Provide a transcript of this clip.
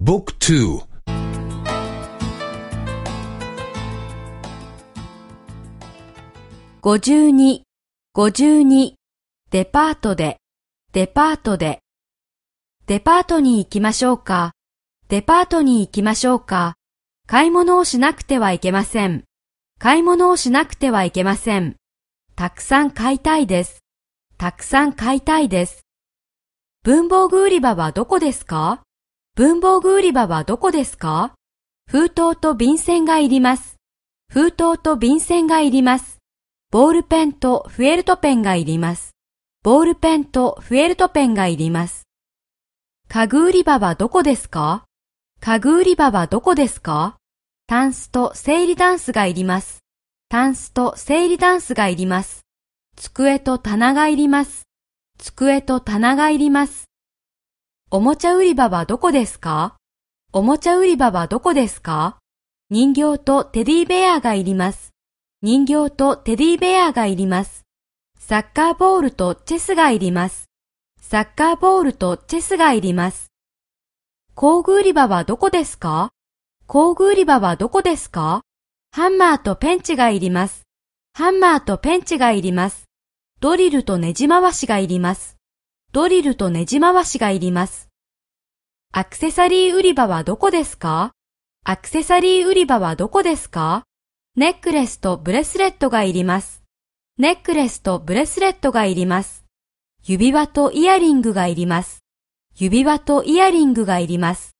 Book 2 52、52、デパートで、デパートで。デパートに行きましょうか。デパートに行きましょうか。買い物をしなくてはいけません。買い物をしなくてはいけません。たくさん買いたいです。たくさん買いたいです。文房具売り場はどこですか？文房具売り場はどこですか？封筒と便箋がいります。封筒と便箋がいります。ボールペンとフェルトペンがいります。ボールペンとフェルトペンがいります。家具売り場はどこですか？家具売り場はどこですか？タンスと整理ダンスがいります。タンスと整理ダンスがいります。机と棚がいります。机と棚がいります。おもちゃ売り場はどこですか？おもちゃ売り場はどこですか？人形とテディベアがいります。人形とテディベアがいります。サッカーボールとチェスがいります。サッカーボールとチェスがいります。工具売り場はどこですか？工具売り場はどこですか？ハンマーとペンチがいります。ハンマーとペンチがいります。ドリルとネジ回しがいります。ドリルとネジ回しがいります。アクセサリー売り場はどこですか？アクセサリー売り場はどこですか？ネックレスとブレスレットがいります。ネックレスとブレスレットがいります。指輪とイヤリングがいります。指輪とイヤリングがいります。